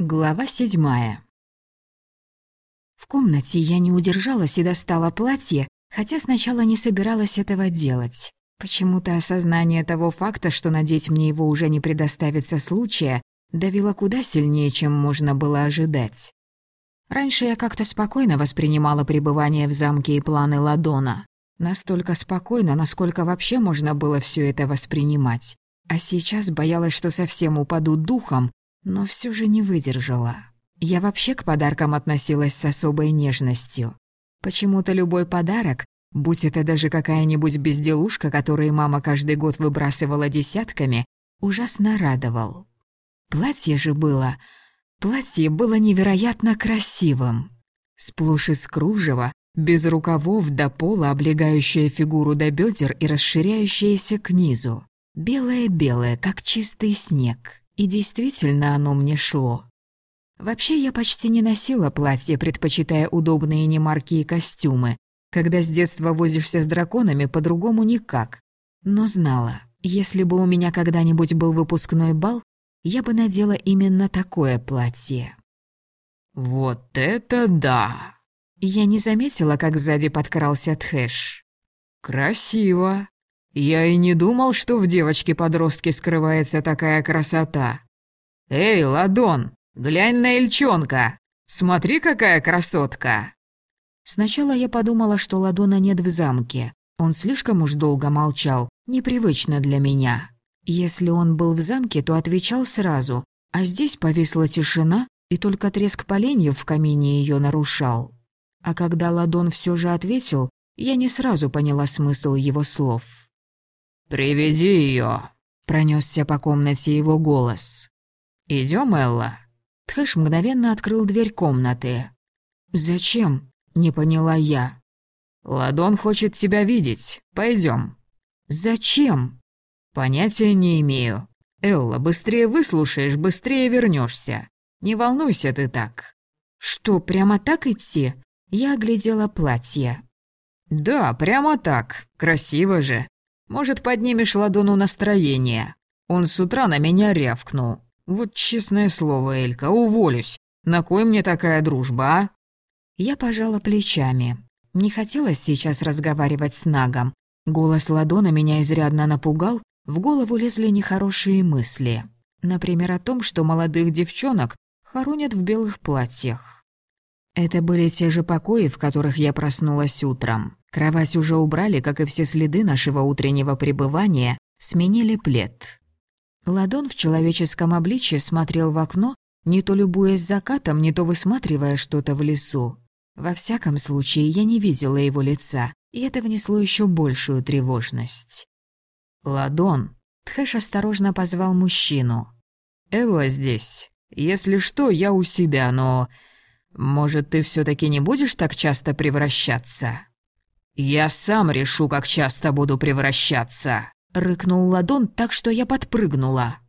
Глава седьмая. В комнате я не удержалась и достала платье, хотя сначала не собиралась этого делать. Почему-то осознание того факта, что надеть мне его уже не предоставится случая, давило куда сильнее, чем можно было ожидать. Раньше я как-то спокойно воспринимала пребывание в замке и планы Ладона. Настолько спокойно, насколько вообще можно было все это воспринимать. А сейчас боялась, что совсем упаду духом но все же не выдержала. Я вообще к подаркам относилась с особой нежностью. Почему-то любой подарок, будь это даже какая-нибудь безделушка, которую мама каждый год выбрасывала десятками, ужасно радовал. Платье же было... Платье было невероятно красивым. Сплошь из кружева, без рукавов до пола, облегающее фигуру до бедер и расширяющееся к низу. Белое-белое, как чистый снег. И действительно оно мне шло. Вообще я почти не носила платье, предпочитая удобные немаркие костюмы. Когда с детства возишься с драконами, по-другому никак. Но знала, если бы у меня когда-нибудь был выпускной бал, я бы надела именно такое платье. «Вот это да!» Я не заметила, как сзади подкрался Тхэш. «Красиво!» Я и не думал, что в девочке-подростке скрывается такая красота. Эй, Ладон, глянь на Эльчонка. Смотри, какая красотка. Сначала я подумала, что Ладона нет в замке. Он слишком уж долго молчал, непривычно для меня. Если он был в замке, то отвечал сразу, а здесь повисла тишина, и только треск поленьев в камине ее нарушал. А когда Ладон все же ответил, я не сразу поняла смысл его слов. «Приведи ее!» — пронесся по комнате его голос. Идем, Элла?» Тхэш мгновенно открыл дверь комнаты. «Зачем?» — не поняла я. «Ладон хочет тебя видеть. Пойдем. «Зачем?» «Понятия не имею. Элла, быстрее выслушаешь, быстрее вернешься. Не волнуйся ты так». «Что, прямо так идти?» Я оглядела платье. «Да, прямо так. Красиво же. Может, поднимешь ладону настроение. Он с утра на меня рявкнул. Вот честное слово, Элька, уволюсь. На кой мне такая дружба, а?» Я пожала плечами. Не хотелось сейчас разговаривать с Нагом. Голос Ладона меня изрядно напугал, в голову лезли нехорошие мысли. Например, о том, что молодых девчонок хоронят в белых платьях. Это были те же покои, в которых я проснулась утром. Кровать уже убрали, как и все следы нашего утреннего пребывания, сменили плед. Ладон в человеческом обличье смотрел в окно, не то любуясь закатом, не то высматривая что-то в лесу. Во всяком случае, я не видела его лица, и это внесло еще большую тревожность. «Ладон!» — Тхэш осторожно позвал мужчину. «Эва здесь. Если что, я у себя, но... Может, ты все таки не будешь так часто превращаться?» «Я сам решу, как часто буду превращаться», — рыкнул Ладон так, что я подпрыгнула.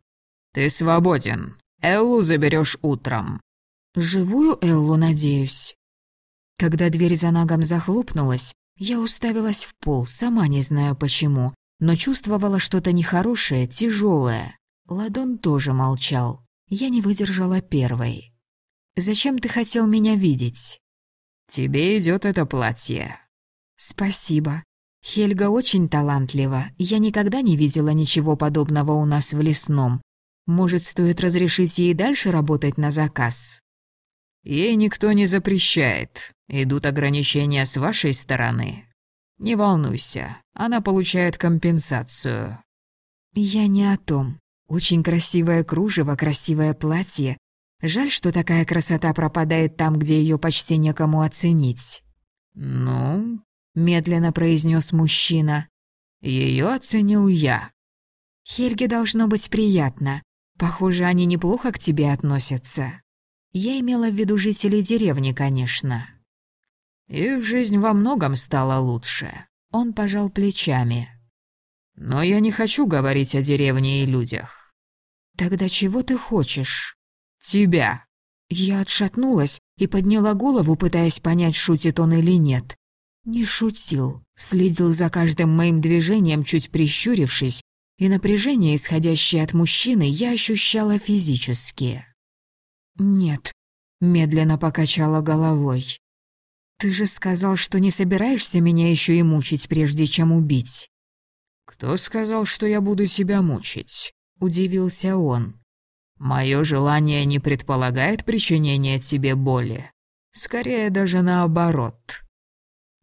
«Ты свободен. Эллу заберешь утром». «Живую Эллу, надеюсь». Когда дверь за ногом захлопнулась, я уставилась в пол, сама не знаю почему, но чувствовала что-то нехорошее, тяжелое. Ладон тоже молчал. Я не выдержала первой. «Зачем ты хотел меня видеть?» «Тебе идет это платье», «Спасибо. Хельга очень талантлива. Я никогда не видела ничего подобного у нас в лесном. Может, стоит разрешить ей дальше работать на заказ?» «Ей никто не запрещает. Идут ограничения с вашей стороны. Не волнуйся, она получает компенсацию». «Я не о том. Очень красивое кружево, красивое платье. Жаль, что такая красота пропадает там, где ее почти некому оценить». «Ну, — медленно произнес мужчина. Ее оценил я. «Хельге должно быть приятно. Похоже, они неплохо к тебе относятся. Я имела в виду жителей деревни, конечно». Их жизнь во многом стала лучше. Он пожал плечами. Но я не хочу говорить о деревне и людях. Тогда чего ты хочешь? Тебя. Я отшатнулась и подняла голову, пытаясь понять, шутит он или нет. Не шутил, следил за каждым моим движением, чуть прищурившись, и напряжение, исходящее от мужчины, я ощущала физически. «Нет», — медленно покачала головой. «Ты же сказал, что не собираешься меня еще и мучить, прежде чем убить». «Кто сказал, что я буду тебя мучить?» — удивился он. «Мое желание не предполагает причинения тебе боли. Скорее даже наоборот».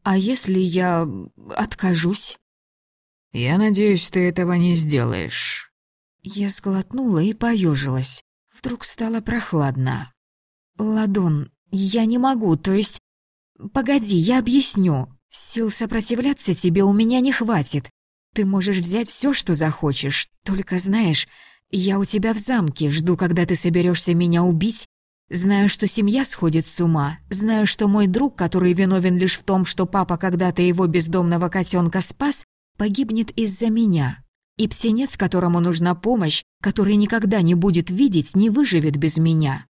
«А если я откажусь?» «Я надеюсь, ты этого не сделаешь». Я сглотнула и поежилась. Вдруг стало прохладно. «Ладон, я не могу, то есть...» «Погоди, я объясню. Сил сопротивляться тебе у меня не хватит. Ты можешь взять все, что захочешь, только знаешь, я у тебя в замке, жду, когда ты соберешься меня убить. Знаю, что семья сходит с ума, знаю, что мой друг, который виновен лишь в том, что папа когда-то его бездомного котенка спас, погибнет из-за меня. И птенец, которому нужна помощь, который никогда не будет видеть, не выживет без меня.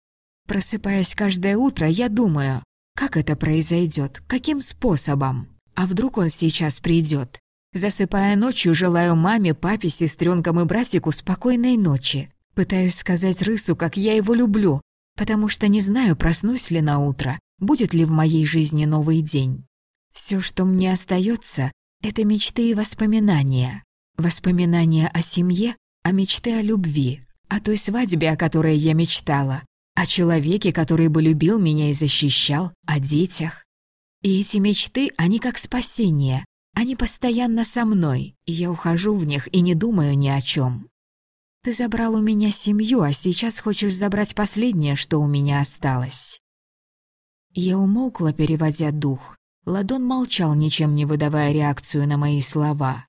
Просыпаясь каждое утро, я думаю, как это произойдет, каким способом. А вдруг он сейчас придет? Засыпая ночью, желаю маме, папе, сестренкам и братику спокойной ночи. Пытаюсь сказать Рысу, как я его люблю, потому что не знаю, проснусь ли на утро, будет ли в моей жизни новый день. Все, что мне остается, это мечты и воспоминания. Воспоминания о семье, а мечты о любви, о той свадьбе, о которой я мечтала, о человеке, который бы любил меня и защищал, о детях. И эти мечты, они как спасение, они постоянно со мной, и я ухожу в них и не думаю ни о чем. Ты забрал у меня семью, а сейчас хочешь забрать последнее, что у меня осталось. Я умолкла, переводя дух. Ладон молчал, ничем не выдавая реакцию на мои слова.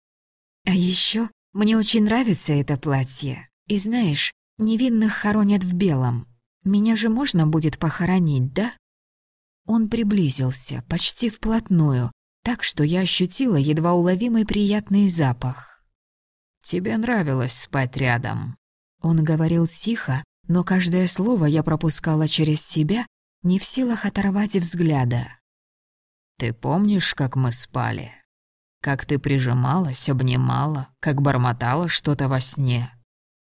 А еще мне очень нравится это платье. И знаешь, невинных хоронят в белом. Меня же можно будет похоронить, да? Он приблизился, почти вплотную, так что я ощутила едва уловимый приятный запах. «Тебе нравилось спать рядом?» Он говорил тихо, но каждое слово я пропускала через себя, не в силах оторвать взгляда. «Ты помнишь, как мы спали? Как ты прижималась, обнимала, как бормотала что-то во сне?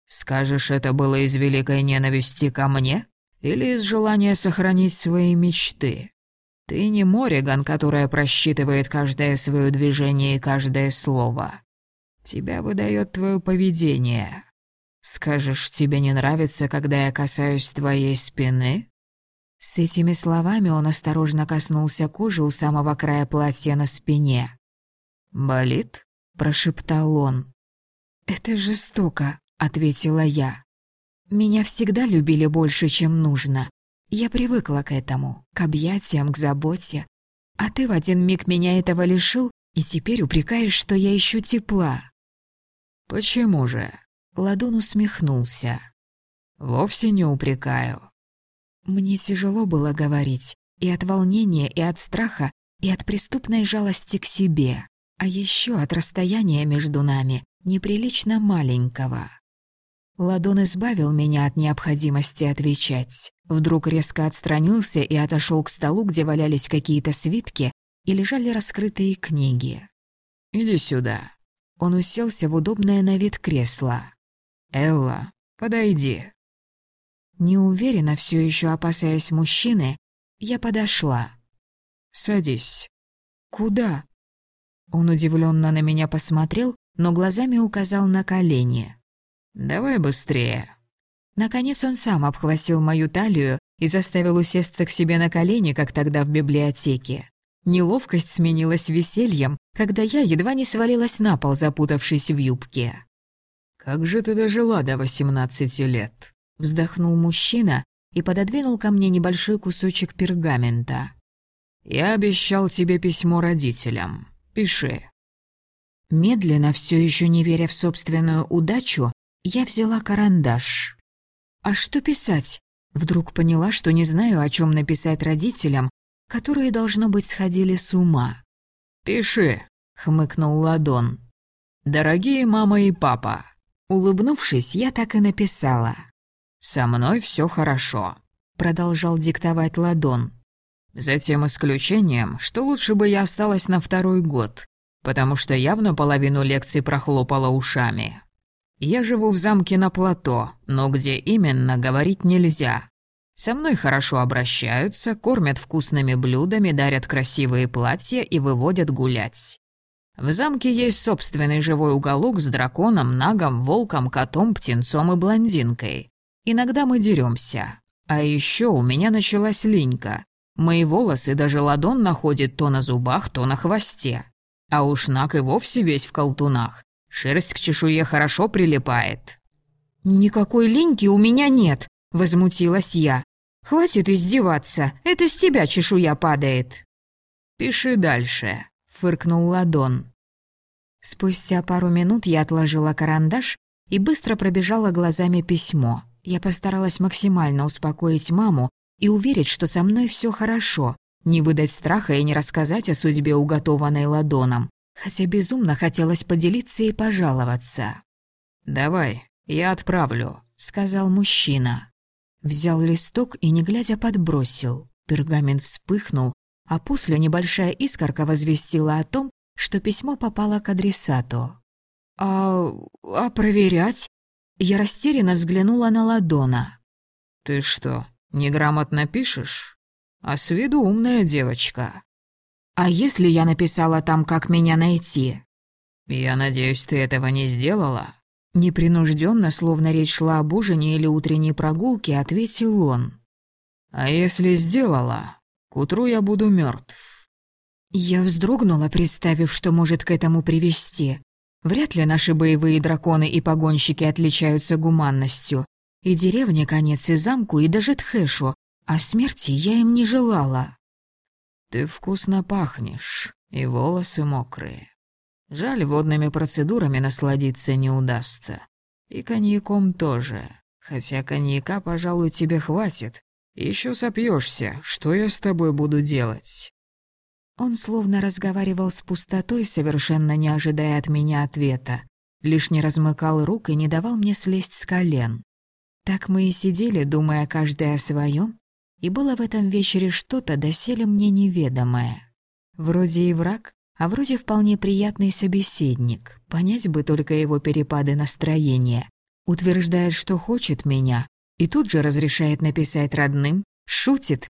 Скажешь, это было из великой ненависти ко мне или из желания сохранить свои мечты?» Ты не Мориган, которая просчитывает каждое свое движение и каждое слово. Тебя выдает твое поведение. Скажешь, тебе не нравится, когда я касаюсь твоей спины?» С этими словами он осторожно коснулся кожи у самого края платья на спине. «Болит?» – прошептал он. «Это жестоко», – ответила я. «Меня всегда любили больше, чем нужно. Я привыкла к этому, к объятиям, к заботе. А ты в один миг меня этого лишил, и теперь упрекаешь, что я ищу тепла». «Почему же?» Ладон усмехнулся. «Вовсе не упрекаю». Мне тяжело было говорить и от волнения, и от страха, и от преступной жалости к себе, а еще от расстояния между нами, неприлично маленького. Ладон избавил меня от необходимости отвечать. Вдруг резко отстранился и отошел к столу, где валялись какие-то свитки и лежали раскрытые книги. «Иди сюда». Он уселся в удобное на вид кресло. «Элла, подойди». Неуверенно, все еще опасаясь мужчины, я подошла. «Садись». «Куда?» Он удивленно на меня посмотрел, но глазами указал на колени. «Давай быстрее». Наконец он сам обхватил мою талию и заставил усесться к себе на колени, как тогда в библиотеке. Неловкость сменилась весельем, когда я едва не свалилась на пол, запутавшись в юбке. «Как же ты дожила до восемнадцати лет?» — вздохнул мужчина и пододвинул ко мне небольшой кусочек пергамента. «Я обещал тебе письмо родителям. Пиши». Медленно, все еще не веря в собственную удачу, я взяла карандаш. А что писать? Вдруг поняла, что не знаю, о чем написать родителям, которые, должно быть, сходили с ума. «Пиши», — хмыкнул Ладон. «Дорогие мама и папа». Улыбнувшись, я так и написала. «Со мной все хорошо», — продолжал диктовать Ладон. «За тем исключением, что лучше бы я осталась на второй год, потому что явно половину лекций прохлопала ушами. Я живу в замке на плато, но где именно, говорить нельзя. Со мной хорошо обращаются, кормят вкусными блюдами, дарят красивые платья и выводят гулять. В замке есть собственный живой уголок с драконом, нагом, волком, котом, птенцом и блондинкой. Иногда мы деремся. А еще у меня началась линька. Мои волосы даже ладон находит то на зубах, то на хвосте. А уж наг и вовсе весь в колтунах. Шерсть к чешуе хорошо прилипает. «Никакой линьки у меня нет», — возмутилась я. «Хватит издеваться, это с тебя чешуя падает». «Пиши дальше», — фыркнул Ладон. Спустя пару минут я отложила карандаш и быстро пробежала глазами письмо. Я постаралась максимально успокоить маму и уверить, что со мной все хорошо, не выдать страха и не рассказать о судьбе, уготованной ладоном, хотя безумно хотелось поделиться и пожаловаться. «Давай, я отправлю», — сказал мужчина. Взял листок и, не глядя, подбросил. Пергамент вспыхнул, а после небольшая искорка возвестила о том, что письмо попало к адресату. «А... а проверять?» Я растерянно взглянула на Ладона. «Ты что, неграмотно пишешь? А с виду умная девочка». «А если я написала там, как меня найти?» «Я надеюсь, ты этого не сделала?» Непринужденно, словно речь шла об ужине или утренней прогулке, ответил он. «А если сделала, к утру я буду мертв. Я вздрогнула, представив, что может к этому привести. Вряд ли наши боевые драконы и погонщики отличаются гуманностью. И деревне конец, и замку, и даже Тхэшу. А смерти я им не желала. Ты вкусно пахнешь, и волосы мокрые. Жаль, водными процедурами насладиться не удастся. И коньяком тоже. Хотя коньяка, пожалуй, тебе хватит. Еще сопьешься. Что я с тобой буду делать? Он словно разговаривал с пустотой, совершенно не ожидая от меня ответа. Лишь не размыкал рук и не давал мне слезть с колен. Так мы и сидели, думая каждый о своем, и было в этом вечере что-то доселе мне неведомое. Вроде и враг, а вроде вполне приятный собеседник. Понять бы только его перепады настроения. Утверждает, что хочет меня, и тут же разрешает написать родным, шутит.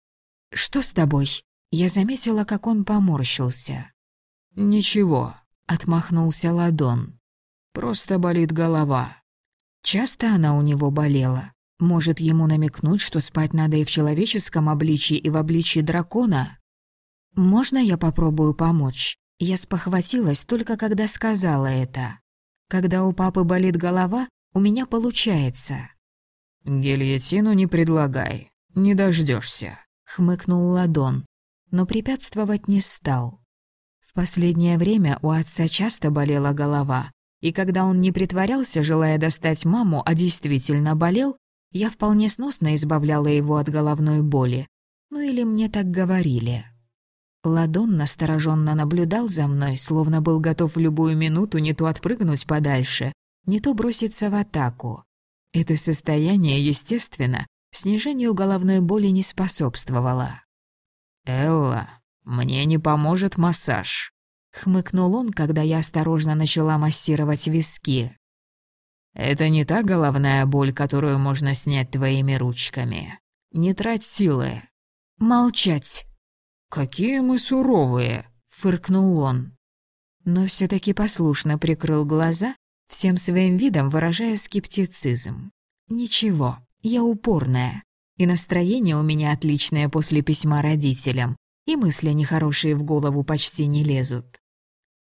«Что с тобой?» Я заметила, как он поморщился. «Ничего», — отмахнулся Ладон. «Просто болит голова». Часто она у него болела. Может, ему намекнуть, что спать надо и в человеческом обличии, и в обличии дракона? «Можно я попробую помочь?» Я спохватилась только когда сказала это. Когда у папы болит голова, у меня получается. «Гильотину не предлагай, не дождешься, хмыкнул Ладон но препятствовать не стал. В последнее время у отца часто болела голова, и когда он не притворялся, желая достать маму, а действительно болел, я вполне сносно избавляла его от головной боли. Ну или мне так говорили. Ладон настороженно наблюдал за мной, словно был готов в любую минуту не то отпрыгнуть подальше, не то броситься в атаку. Это состояние, естественно, снижению головной боли не способствовало. «Элла, мне не поможет массаж», — хмыкнул он, когда я осторожно начала массировать виски. «Это не та головная боль, которую можно снять твоими ручками. Не трать силы». «Молчать». «Какие мы суровые», — фыркнул он. Но все таки послушно прикрыл глаза, всем своим видом выражая скептицизм. «Ничего, я упорная. И настроение у меня отличное после письма родителям, и мысли нехорошие в голову почти не лезут.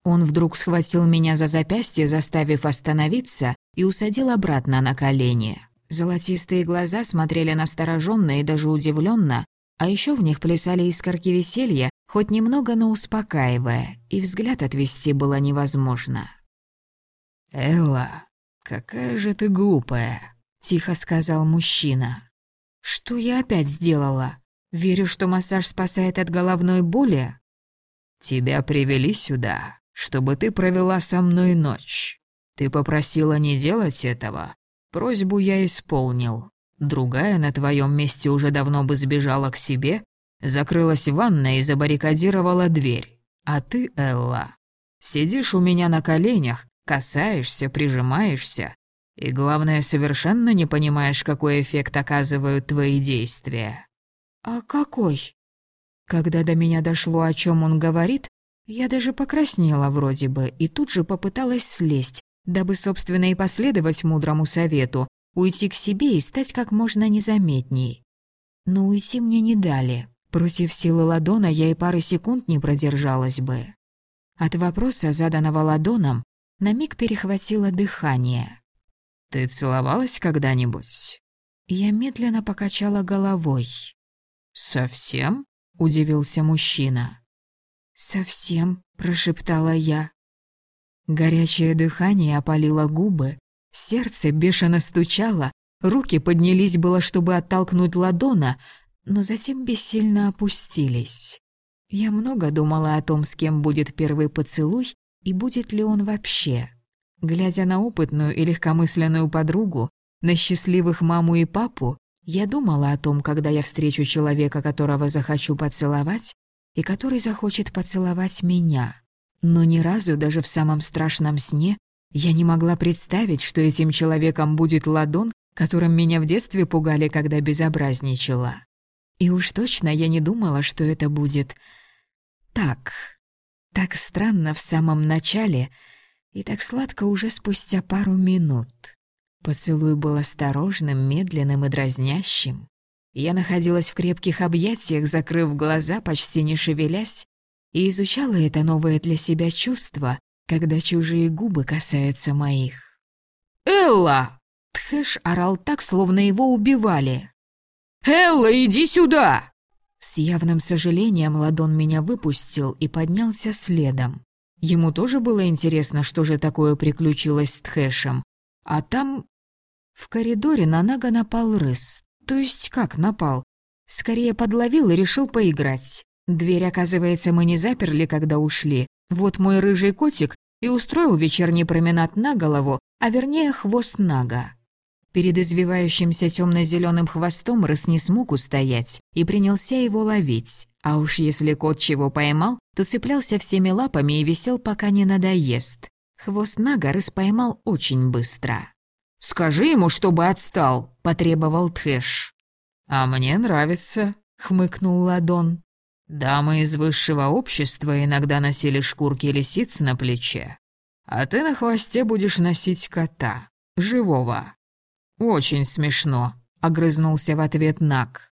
Он вдруг схватил меня за запястье, заставив остановиться, и усадил обратно на колени. Золотистые глаза смотрели настороженно и даже удивленно, а еще в них плясали искорки веселья, хоть немного, но успокаивая, и взгляд отвести было невозможно. «Элла, какая же ты глупая», — тихо сказал мужчина. Что я опять сделала? Верю, что массаж спасает от головной боли? Тебя привели сюда, чтобы ты провела со мной ночь. Ты попросила не делать этого. Просьбу я исполнил. Другая на твоем месте уже давно бы сбежала к себе, закрылась в ванной и забаррикадировала дверь. А ты, Элла, сидишь у меня на коленях, касаешься, прижимаешься, И главное, совершенно не понимаешь, какой эффект оказывают твои действия». «А какой?» Когда до меня дошло, о чем он говорит, я даже покраснела вроде бы и тут же попыталась слезть, дабы, собственно, и последовать мудрому совету, уйти к себе и стать как можно незаметней. Но уйти мне не дали. Против силы ладона я и пары секунд не продержалась бы. От вопроса, заданного ладоном, на миг перехватило дыхание. «Ты целовалась когда-нибудь?» Я медленно покачала головой. «Совсем?» — удивился мужчина. «Совсем», — прошептала я. Горячее дыхание опалило губы, сердце бешено стучало, руки поднялись было, чтобы оттолкнуть ладона, но затем бессильно опустились. Я много думала о том, с кем будет первый поцелуй и будет ли он вообще. Глядя на опытную и легкомысленную подругу, на счастливых маму и папу, я думала о том, когда я встречу человека, которого захочу поцеловать, и который захочет поцеловать меня. Но ни разу, даже в самом страшном сне, я не могла представить, что этим человеком будет ладон, которым меня в детстве пугали, когда безобразничала. И уж точно я не думала, что это будет так. Так странно в самом начале и так сладко уже спустя пару минут. Поцелуй был осторожным, медленным и дразнящим. Я находилась в крепких объятиях, закрыв глаза, почти не шевелясь, и изучала это новое для себя чувство, когда чужие губы касаются моих. «Элла!» Тхэш орал так, словно его убивали. «Элла, иди сюда!» С явным сожалением Ладон меня выпустил и поднялся следом. Ему тоже было интересно, что же такое приключилось с Тхэшем. А там... В коридоре на Нага напал рыс. То есть как напал? Скорее подловил и решил поиграть. Дверь, оказывается, мы не заперли, когда ушли. Вот мой рыжий котик и устроил вечерний променад на голову, а вернее хвост Нага. Перед извивающимся темно-зеленым хвостом рыс не смог устоять и принялся его ловить. А уж если кот чего поймал, то цеплялся всеми лапами и висел, пока не надоест. Хвост Нага рыс поймал очень быстро. «Скажи ему, чтобы отстал», — потребовал Тхэш. «А мне нравится», — хмыкнул Ладон. Дамы из высшего общества иногда носили шкурки лисиц на плече, а ты на хвосте будешь носить кота, живого. Очень смешно, огрызнулся в ответ Нак.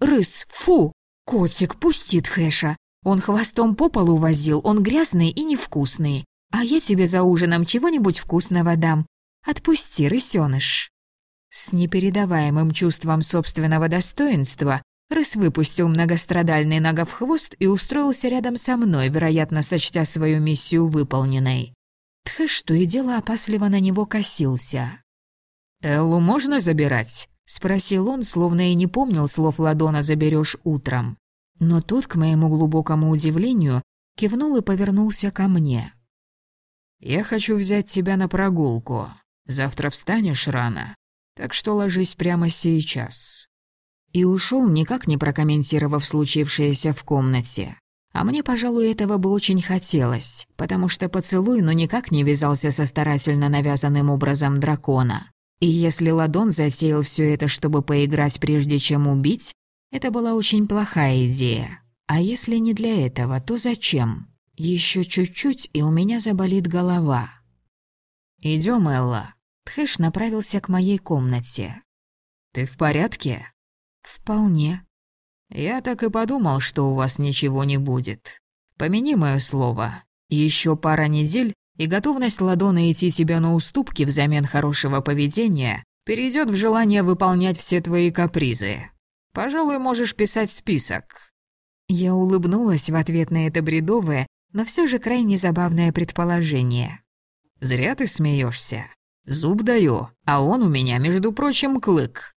Рыс, фу! Котик, пустит Хэша. Он хвостом по полу возил, он грязный и невкусный. А я тебе за ужином чего-нибудь вкусного дам. Отпусти, рысёныш. С непередаваемым чувством собственного достоинства Рыс выпустил многострадальный нога в хвост и устроился рядом со мной, вероятно, сочтя свою миссию выполненной. Тхэш то и дело опасливо на него косился. «Эллу можно забирать?» — спросил он, словно и не помнил слов Ладона «заберешь утром». Но тот, к моему глубокому удивлению, кивнул и повернулся ко мне. «Я хочу взять тебя на прогулку. Завтра встанешь рано, так что ложись прямо сейчас и ушел, никак не прокомментировав случившееся в комнате. А мне, пожалуй, этого бы очень хотелось, потому что поцелуй ну никак не вязался со старательно навязанным образом дракона. И если Ладон затеял все это, чтобы поиграть прежде чем убить, это была очень плохая идея. А если не для этого, то зачем? Еще чуть-чуть, и у меня заболит голова. Идем, Элла. Тхэш направился к моей комнате. «Ты в порядке?» «Вполне». «Я так и подумал, что у вас ничего не будет. Помяни мое слово. Еще пара недель, и готовность Ладона идти тебя на уступки взамен хорошего поведения перейдет в желание выполнять все твои капризы. Пожалуй, можешь писать список». Я улыбнулась в ответ на это бредовое, но все же крайне забавное предположение. «Зря ты смеешься. Зуб даю, а он у меня, между прочим, клык».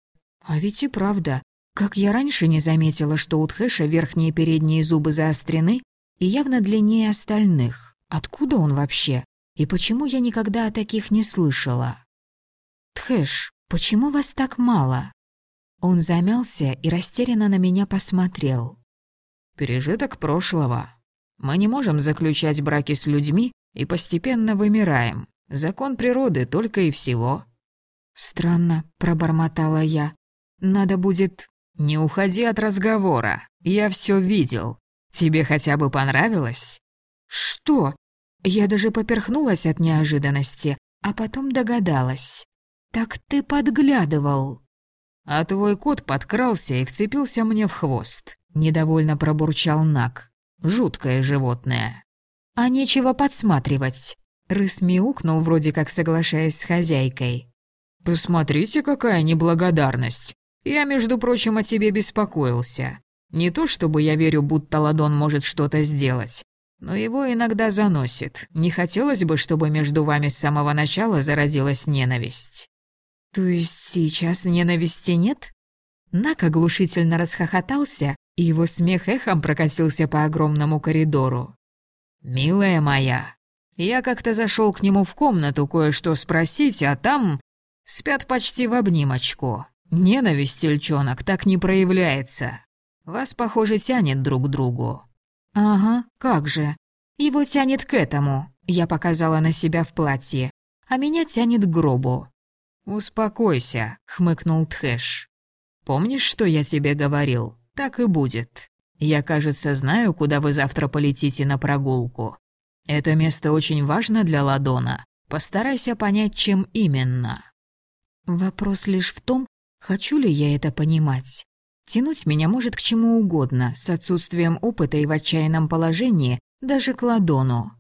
«А ведь и правда, как я раньше не заметила, что у Тхэша верхние передние зубы заострены и явно длиннее остальных. Откуда он вообще? И почему я никогда о таких не слышала? Тхэш, почему вас так мало? Он замялся и растерянно на меня посмотрел. Пережиток прошлого. Мы не можем заключать браки с людьми и постепенно вымираем. Закон природы только и всего. «Странно», — пробормотала я. «Надо будет...» «Не уходи от разговора. Я все видел. Тебе хотя бы понравилось?» «Что?» Я даже поперхнулась от неожиданности, а потом догадалась. «Так ты подглядывал». «А твой кот подкрался и вцепился мне в хвост», — недовольно пробурчал Нак. «Жуткое животное». «А нечего подсматривать». Рыс мяукнул, вроде как соглашаясь с хозяйкой. «Посмотрите, какая неблагодарность. Я, между прочим, о тебе беспокоился. Не то чтобы я верю, будто Ладон может что-то сделать, но его иногда заносит. Не хотелось бы, чтобы между вами с самого начала зародилась ненависть». «То есть сейчас ненависти нет?» Нак оглушительно расхохотался, и его смех эхом прокатился по огромному коридору. «Милая моя, я как-то зашел к нему в комнату кое-что спросить, а там спят почти в обнимочку. Ненависть, тельчонок, так не проявляется. Вас, похоже, тянет друг к другу». «Ага, как же. Его тянет к этому», — я показала на себя в платье, «а меня тянет к гробу». «Успокойся», — хмыкнул Тхэш. «Помнишь, что я тебе говорил? Так и будет. Я, кажется, знаю, куда вы завтра полетите на прогулку. Это место очень важно для Ладона. Постарайся понять, чем именно. Вопрос лишь в том, хочу ли я это понимать. Тянуть меня может к чему угодно, с отсутствием опыта и в отчаянном положении, даже к Ладону.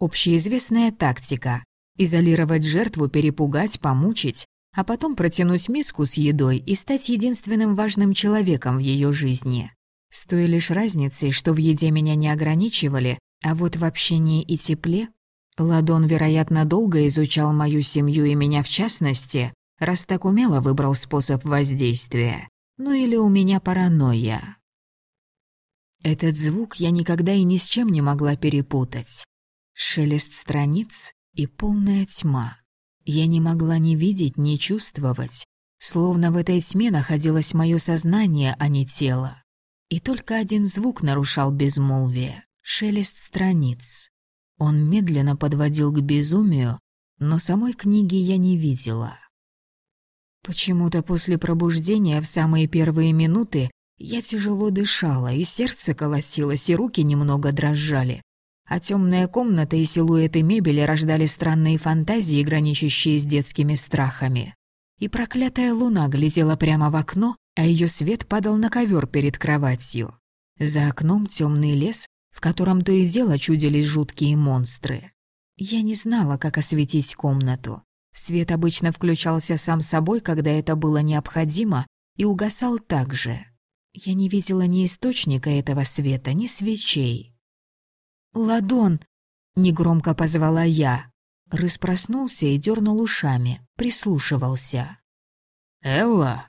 Общеизвестная тактика – изолировать жертву, перепугать, помучить, а потом протянуть миску с едой и стать единственным важным человеком в ее жизни. С той лишь разницей, что в еде меня не ограничивали, а вот в общении и тепле Ладон, вероятно, долго изучал мою семью и меня в частности, раз так умело выбрал способ воздействия. Ну или у меня паранойя. Этот звук я никогда и ни с чем не могла перепутать. Шелест страниц и полная тьма. Я не могла ни видеть, ни чувствовать. Словно в этой тьме находилось мое сознание, а не тело. И только один звук нарушал безмолвие шелест страниц. Он медленно подводил к безумию, но самой книги я не видела. Почему-то после пробуждения в самые первые минуты я тяжело дышала, и сердце колотилось, и руки немного дрожали. А темная комната и силуэты мебели рождали странные фантазии, граничащие с детскими страхами. И проклятая луна глядела прямо в окно, а ее свет падал на ковер перед кроватью. За окном темный лес, в котором то и дело чудились жуткие монстры. Я не знала, как осветить комнату. Свет обычно включался сам собой, когда это было необходимо, и угасал так же. Я не видела ни источника этого света, ни свечей. «Ладон!» — негромко позвала я. Рыс проснулся и дернул ушами, прислушивался. «Элла!»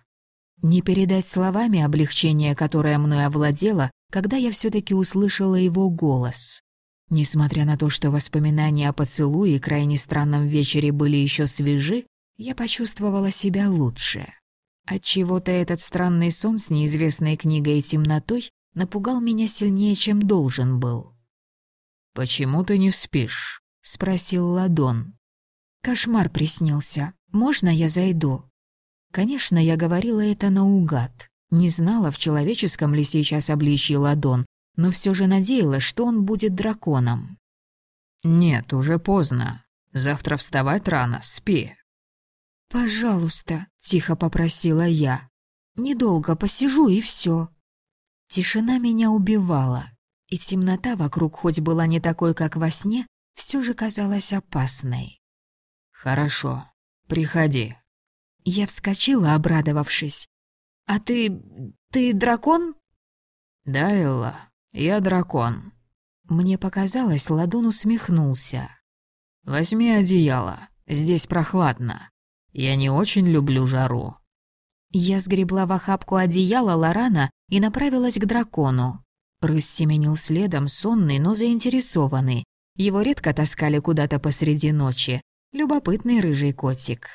Не передать словами облегчение, которое мной овладело, когда я все таки услышала его голос. Несмотря на то, что воспоминания о поцелуе и крайне странном вечере были еще свежи, я почувствовала себя лучше. Отчего-то этот странный сон с неизвестной книгой и темнотой напугал меня сильнее, чем должен был. «Почему ты не спишь?» — спросил Ладон. «Кошмар приснился. Можно я зайду?» Конечно, я говорила это наугад. Не знала, в человеческом ли сейчас обличье Ладон, но все же надеялась, что он будет драконом. «Нет, уже поздно. Завтра вставать рано, спи». «Пожалуйста», — тихо попросила я. «Недолго посижу и все. Тишина меня убивала, и темнота вокруг хоть была не такой, как во сне, все же казалась опасной. «Хорошо, приходи». Я вскочила, обрадовавшись. «А ты... ты дракон?» «Да, Элла, я дракон». Мне показалось, Ладон усмехнулся. «Возьми одеяло, здесь прохладно. Я не очень люблю жару». Я сгребла в охапку одеяла Лорана и направилась к дракону. Рыс семенил следом, сонный, но заинтересованный. Его редко таскали куда-то посреди ночи. Любопытный рыжий котик.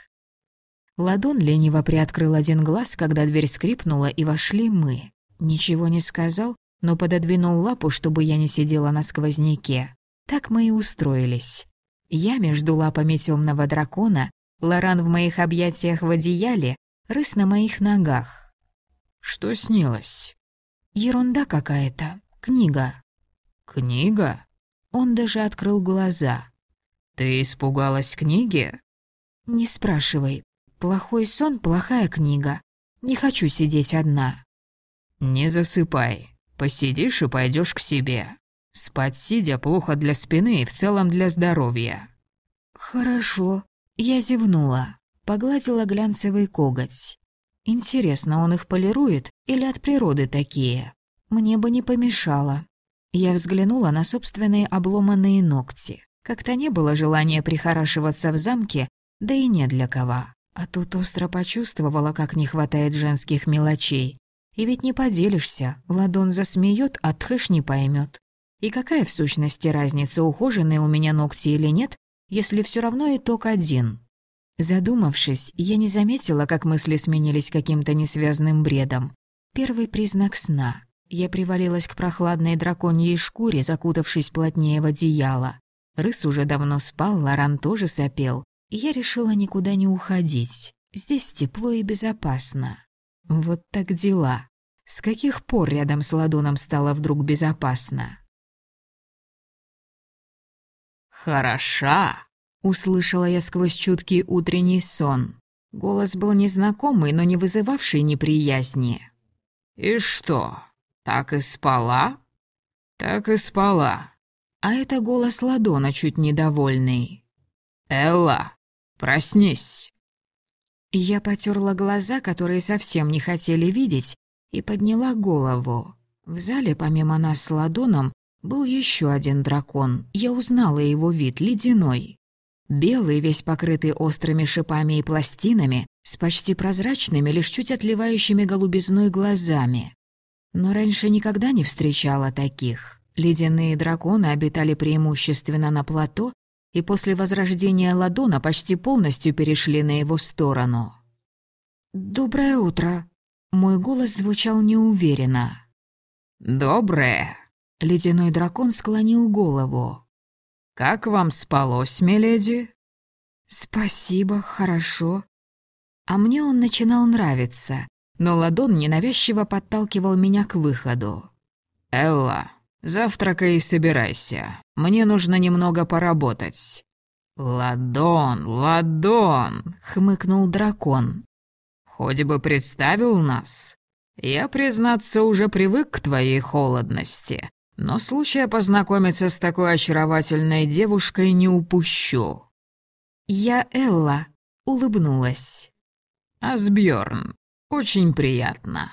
Ладон лениво приоткрыл один глаз, когда дверь скрипнула, и вошли мы. Ничего не сказал, но пододвинул лапу, чтобы я не сидела на сквозняке. Так мы и устроились. Я между лапами темного дракона, Лоран в моих объятиях в одеяле, рыс на моих ногах. «Что снилось?» «Ерунда какая-то. Книга». «Книга?» Он даже открыл глаза. «Ты испугалась книги?» «Не спрашивай. Плохой сон — плохая книга. Не хочу сидеть одна». «Не засыпай. Посидишь и пойдешь к себе. Спать сидя плохо для спины и в целом для здоровья». «Хорошо». Я зевнула, погладила глянцевый коготь. Интересно, он их полирует или от природы такие? Мне бы не помешало. Я взглянула на собственные обломанные ногти. Как-то не было желания прихорашиваться в замке, да и не для кого. А тут остро почувствовала, как не хватает женских мелочей. И ведь не поделишься, ладон засмеет, а тхэш не поймет. И какая в сущности разница, ухоженные у меня ногти или нет, если все равно итог один. Задумавшись, я не заметила, как мысли сменились каким-то несвязным бредом. Первый признак сна. Я привалилась к прохладной драконьей шкуре, закутавшись плотнее в одеяло. Рыс уже давно спал, Лоран тоже сопел. И я решила никуда не уходить. Здесь тепло и безопасно. Вот так дела. С каких пор рядом с ладоном стало вдруг безопасно? «Хороша!» — услышала я сквозь чуткий утренний сон. Голос был незнакомый, но не вызывавший неприязни. «И что, так и спала?» «Так и спала». А это голос Ладона чуть недовольный. «Элла, проснись!» Я потерла глаза, которые совсем не хотели видеть, и подняла голову. В зале, помимо нас с Ладоном, был еще один дракон. Я узнала его вид, ледяной. Белый, весь покрытый острыми шипами и пластинами, с почти прозрачными, лишь чуть отливающими голубизной глазами. Но раньше никогда не встречала таких. Ледяные драконы обитали преимущественно на плато, и после возрождения Ладона почти полностью перешли на его сторону. «Доброе утро!» Мой голос звучал неуверенно. «Доброе!» Ледяной дракон склонил голову. «Как вам спалось, миледи?» «Спасибо, хорошо». А мне он начинал нравиться, но ладон ненавязчиво подталкивал меня к выходу. «Элла, завтракай и собирайся. Мне нужно немного поработать». «Ладон, ладон!» — хмыкнул дракон. «Хоть бы представил нас. Я, признаться, уже привык к твоей холодности, но случая познакомиться с такой очаровательной девушкой не упущу». «Я Элла», — улыбнулась. «Асбjörn, очень приятно».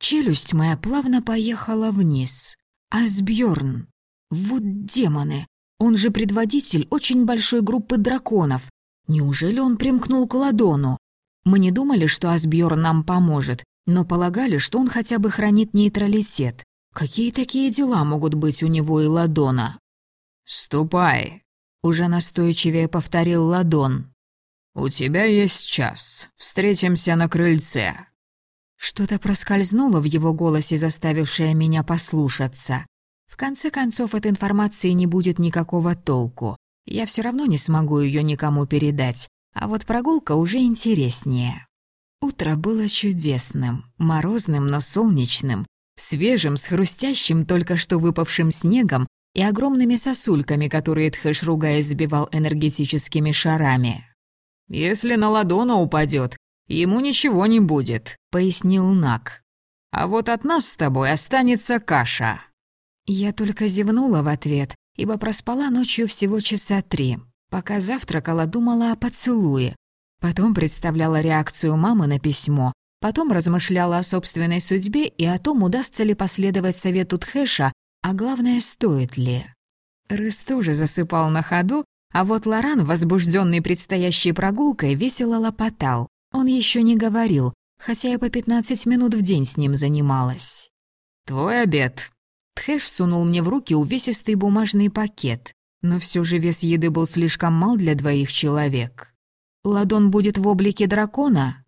Челюсть моя плавно поехала вниз. Асбjörn. Вот демоны. Он же предводитель очень большой группы драконов. Неужели он примкнул к Ладону? Мы не думали, что Асбjörn нам поможет, но полагали, что он хотя бы хранит нейтралитет. Какие такие дела могут быть у него и Ладона? «Ступай», — уже настойчивее повторил Ладон. «У тебя есть час. Встретимся на крыльце». Что-то проскользнуло в его голосе, заставившее меня послушаться. В конце концов, от информации не будет никакого толку. Я все равно не смогу ее никому передать, а вот прогулка уже интереснее. Утро было чудесным, морозным, но солнечным, свежим, с хрустящим, только что выпавшим снегом и огромными сосульками, которые Тхэш, ругаясь, сбивал энергетическими шарами. «Если на ладона упадет, ему ничего не будет», — пояснил Нак. «А вот от нас с тобой останется каша». Я только зевнула в ответ, ибо проспала ночью всего часа три. Пока завтракала, думала о поцелуе. Потом представляла реакцию мамы на письмо, Потом размышляла о собственной судьбе и о том, удастся ли последовать совету Тхэша, а главное, стоит ли. Рыс тоже засыпал на ходу, а вот Лоран, возбужденный предстоящей прогулкой, весело лопотал. Он еще не говорил, хотя я по 15 минут в день с ним занималась. «Твой обед». Тхэш сунул мне в руки увесистый бумажный пакет, но все же вес еды был слишком мал для двоих человек. «Ладон будет в облике дракона?»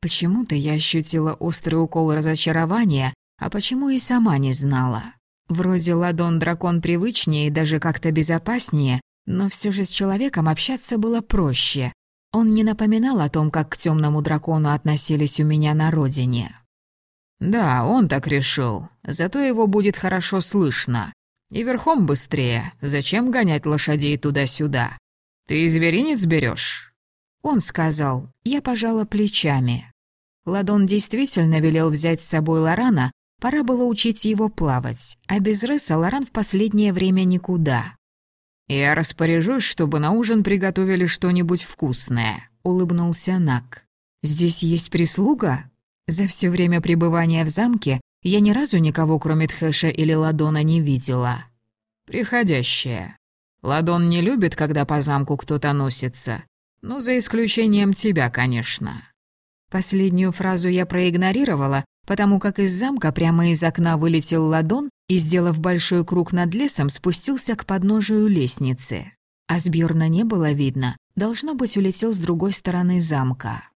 Почему-то я ощутила острый укол разочарования, а почему и сама не знала. Вроде ладон-дракон привычнее и даже как-то безопаснее, но все же с человеком общаться было проще. Он не напоминал о том, как к темному дракону относились у меня на родине. «Да, он так решил. Зато его будет хорошо слышно. И верхом быстрее. Зачем гонять лошадей туда-сюда? Ты зверинец берешь? Он сказал. Я пожала плечами. Ладон действительно велел взять с собой Лорана, пора было учить его плавать, а без рыса Лоран в последнее время никуда. «Я распоряжусь, чтобы на ужин приготовили что-нибудь вкусное», — улыбнулся Нак. «Здесь есть прислуга?» За все время пребывания в замке я ни разу никого, кроме Тхэша или Ладона, не видела. «Приходящее. Ладон не любит, когда по замку кто-то носится. Ну, за исключением тебя, конечно». Последнюю фразу я проигнорировала, потому как из замка прямо из окна вылетел Ладон и, сделав большой круг над лесом, спустился к подножию лестницы. А Сбьерна не было видно, должно быть, улетел с другой стороны замка.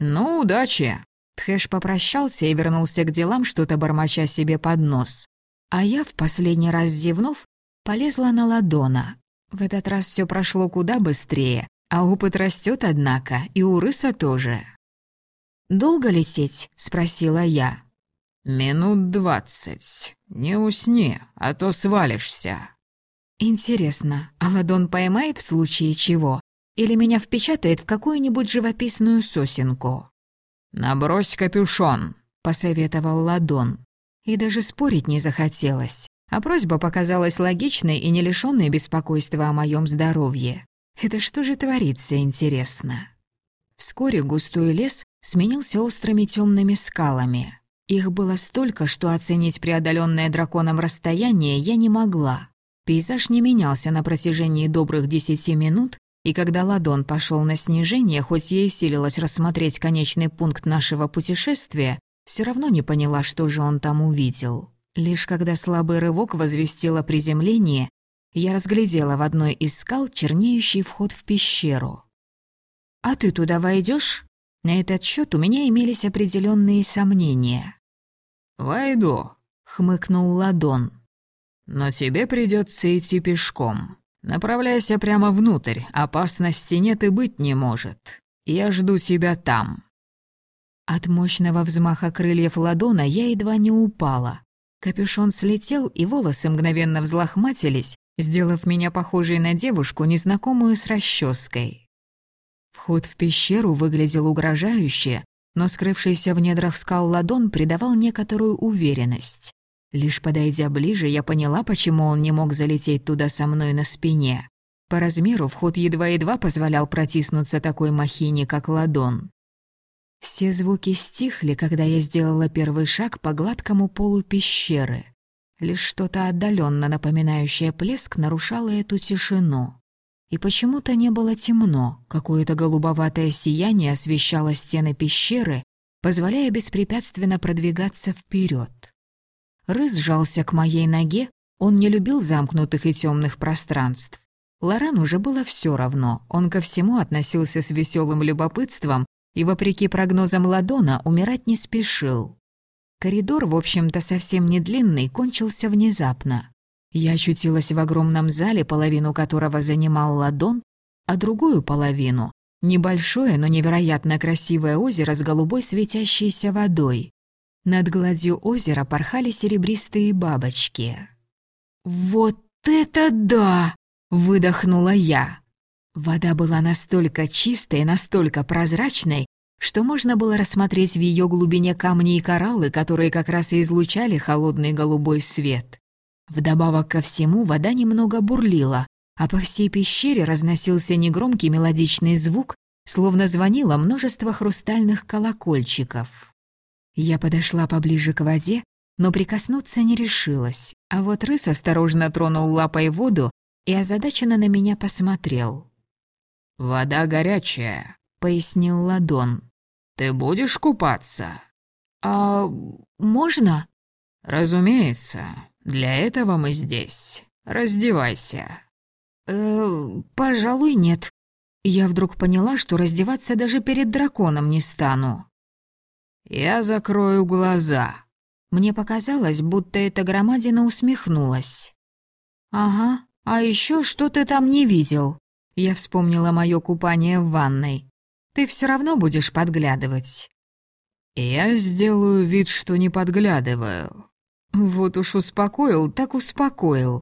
«Ну, удачи!» Тхэш попрощался и вернулся к делам, что-то бормоча себе под нос. А я, в последний раз зевнув, полезла на ладона. В этот раз все прошло куда быстрее, а опыт растет, однако, и у рыса тоже. «Долго лететь?» — спросила я. «Минут двадцать. Не усни, а то свалишься». «Интересно, Аладон поймает в случае чего? Или меня впечатает в какую-нибудь живописную сосенку?» «Набрось капюшон», — посоветовал Ладон. И даже спорить не захотелось, а просьба показалась логичной и не лишённой беспокойства о моем здоровье. Это что же творится, интересно? Вскоре густой лес сменился острыми темными скалами. Их было столько, что оценить преодоленное драконом расстояние я не могла. Пейзаж не менялся на протяжении добрых десяти минут, и когда Ладон пошел на снижение, хоть я и силилась рассмотреть конечный пункт нашего путешествия, все равно не поняла, что же он там увидел. Лишь когда слабый рывок возвестил о приземлении, я разглядела в одной из скал чернеющий вход в пещеру. «А ты туда войдешь? На этот счет у меня имелись определенные сомнения. «Войду», — хмыкнул Ладон. «Но тебе придется идти пешком. Направляйся прямо внутрь, опасности нет и быть не может. Я жду тебя там». От мощного взмаха крыльев ладона я едва не упала. Капюшон слетел, и волосы мгновенно взлохматились, сделав меня похожей на девушку, незнакомую с расческой. Вход в пещеру выглядел угрожающе, но скрывшийся в недрах скал ладон придавал некоторую уверенность. Лишь подойдя ближе, я поняла, почему он не мог залететь туда со мной на спине. По размеру вход едва-едва позволял протиснуться такой махине, как ладон. Все звуки стихли, когда я сделала первый шаг по гладкому полу пещеры. Лишь что-то отдаленно напоминающее плеск нарушало эту тишину. И почему-то не было темно, какое-то голубоватое сияние освещало стены пещеры, позволяя беспрепятственно продвигаться вперед. Рыс сжался к моей ноге, он не любил замкнутых и темных пространств. Лоран уже было все равно, он ко всему относился с веселым любопытством и, вопреки прогнозам Ладона, умирать не спешил. Коридор, в общем-то, совсем не длинный, кончился внезапно. Я очутилась в огромном зале, половину которого занимал ладон, а другую половину — небольшое, но невероятно красивое озеро с голубой светящейся водой. Над гладью озера порхали серебристые бабочки. «Вот это да!» — выдохнула я. Вода была настолько чистой, настолько прозрачной, что можно было рассмотреть в ее глубине камни и кораллы, которые как раз и излучали холодный голубой свет. Вдобавок ко всему вода немного бурлила, а по всей пещере разносился негромкий мелодичный звук, словно звонило множество хрустальных колокольчиков. Я подошла поближе к воде, но прикоснуться не решилась, а вот рыс осторожно тронул лапой воду и озадаченно на меня посмотрел. «Вода горячая», — пояснил Ладон. «Ты будешь купаться?» «А можно?» «Разумеется. Для этого мы здесь. Раздевайся». «Э, пожалуй, нет. Я вдруг поняла, что раздеваться даже перед драконом не стану. Я закрою глаза. Мне показалось, будто эта громадина усмехнулась. Ага, а еще что ты там не видел? Я вспомнила моё купание в ванной. Ты всё равно будешь подглядывать. Я сделаю вид, что не подглядываю. Вот уж успокоил, так успокоил.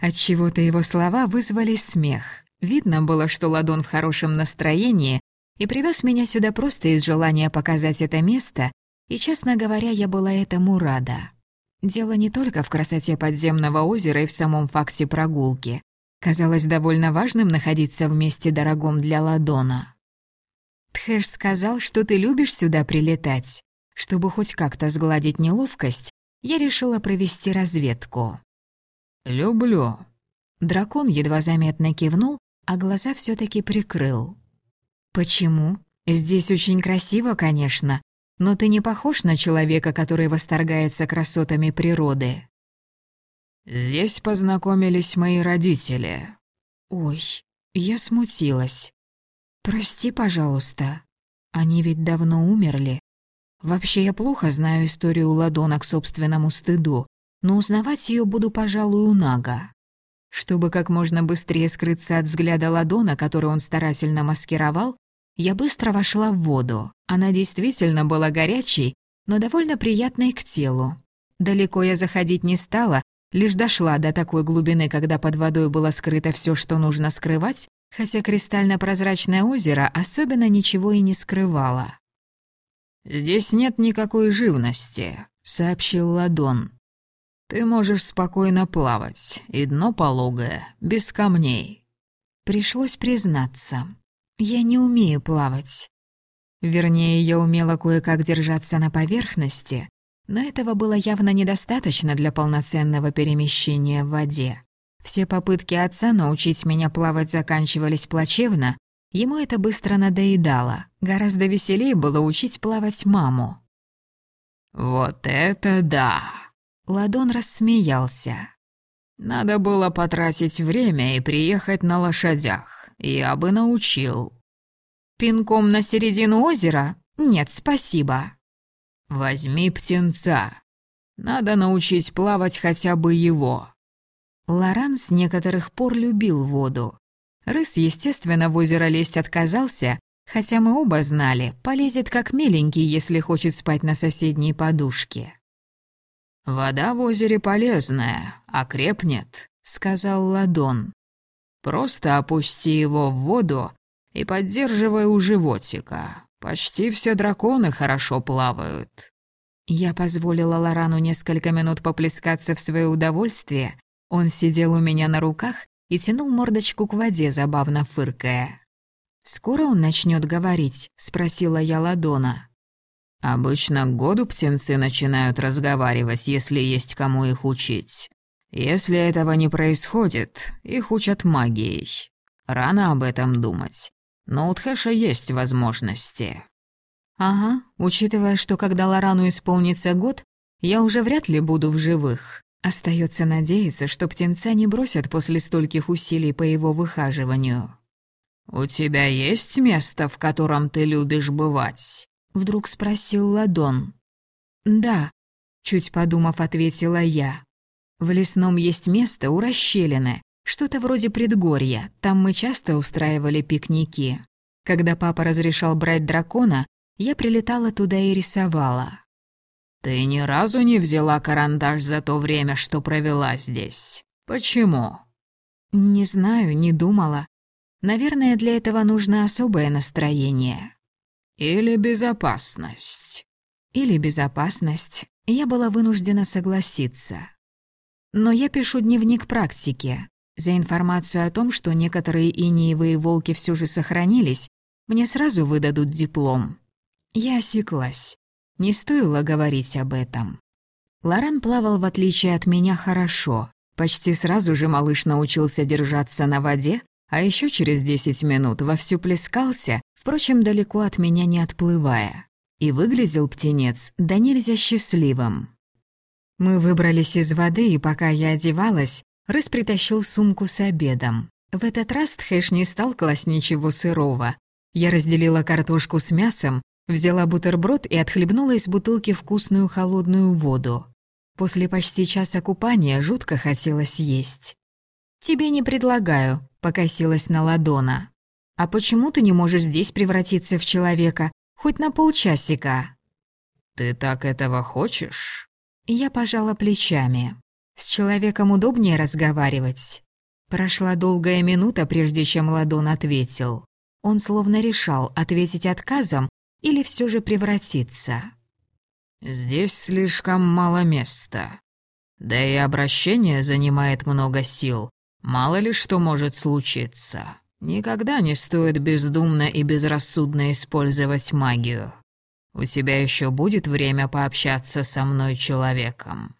Отчего-то его слова вызвали смех. Видно было, что Ладон в хорошем настроении и привез меня сюда просто из желания показать это место, и, честно говоря, я была этому рада. Дело не только в красоте подземного озера и в самом факте прогулки. Казалось довольно важным находиться в месте дорогом для Ладона. Тхэш сказал, что ты любишь сюда прилетать. Чтобы хоть как-то сгладить неловкость, я решила провести разведку. «Люблю». Дракон едва заметно кивнул, а глаза все таки прикрыл. «Почему? Здесь очень красиво, конечно, но ты не похож на человека, который восторгается красотами природы». «Здесь познакомились мои родители». «Ой, я смутилась. Прости, пожалуйста. Они ведь давно умерли. Вообще, я плохо знаю историю Ладона к собственному стыду, но узнавать ее буду, пожалуй, у Нага. Чтобы как можно быстрее скрыться от взгляда Ладона, который он старательно маскировал, я быстро вошла в воду. Она действительно была горячей, но довольно приятной к телу. Далеко я заходить не стала, лишь дошла до такой глубины, когда под водой было скрыто все, что нужно скрывать, хотя кристально-прозрачное озеро особенно ничего и не скрывало. «Здесь нет никакой живности», — сообщил Ладон. «Ты можешь спокойно плавать, и дно пологое, без камней». Пришлось признаться, я не умею плавать. Вернее, я умела кое-как держаться на поверхности, но этого было явно недостаточно для полноценного перемещения в воде. Все попытки отца научить меня плавать заканчивались плачевно, ему это быстро надоедало. Гораздо веселее было учить плавать маму. «Вот это да!» Ладон рассмеялся. «Надо было потратить время и приехать на лошадях. Я бы научил». «Пинком на середину озера? Нет, спасибо». «Возьми птенца. Надо научить плавать хотя бы его». Лоран с некоторых пор любил воду. Рыс, естественно, в озеро лезть отказался, хотя мы оба знали, полезет как миленький, если хочет спать на соседней подушке. «Вода в озере полезная, окрепнет», — сказал Ладон. «Просто опусти его в воду и поддерживай у животика. Почти все драконы хорошо плавают». Я позволила Лорану несколько минут поплескаться в свое удовольствие. Он сидел у меня на руках и тянул мордочку к воде, забавно фыркая. «Скоро он начнет говорить?» — спросила я Ладона. Обычно к году птенцы начинают разговаривать, если есть кому их учить. Если этого не происходит, их учат магией. Рано об этом думать. Но у Тхэша есть возможности. Ага, учитывая, что когда Лорану исполнится год, я уже вряд ли буду в живых. Остается надеяться, что птенца не бросят после стольких усилий по его выхаживанию. «У тебя есть место, в котором ты любишь бывать?» Вдруг спросил Ладон. «Да», — чуть подумав, ответила я. «В лесном есть место у расщелины, что-то вроде предгорья, там мы часто устраивали пикники. Когда папа разрешал брать дракона, я прилетала туда и рисовала». «Ты ни разу не взяла карандаш за то время, что провела здесь. Почему?» «Не знаю, не думала. Наверное, для этого нужно особое настроение». Или безопасность. Или безопасность. Я была вынуждена согласиться. Но я пишу дневник практики. За информацию о том, что некоторые иниевые волки все же сохранились, мне сразу выдадут диплом. Я осеклась. Не стоило говорить об этом. Лоран плавал, в отличие от меня, хорошо. Почти сразу же малыш научился держаться на воде, а еще через десять минут вовсю плескался, впрочем, далеко от меня не отплывая. И выглядел птенец да нельзя счастливым. Мы выбрались из воды, и пока я одевалась, Рыс притащил сумку с обедом. В этот раз Тхэш не стал класть ничего сырого. Я разделила картошку с мясом, взяла бутерброд и отхлебнула из бутылки вкусную холодную воду. После почти часа купания жутко хотелось есть. «Тебе не предлагаю», покосилась на ладона. «А почему ты не можешь здесь превратиться в человека? Хоть на полчасика?» «Ты так этого хочешь?» Я пожала плечами. С человеком удобнее разговаривать. Прошла долгая минута, прежде чем Ладон ответил. Он словно решал, ответить отказом или все же превратиться. «Здесь слишком мало места. Да и обращение занимает много сил. Мало ли что может случиться. Никогда не стоит бездумно и безрассудно использовать магию. У тебя еще будет время пообщаться со мной человеком».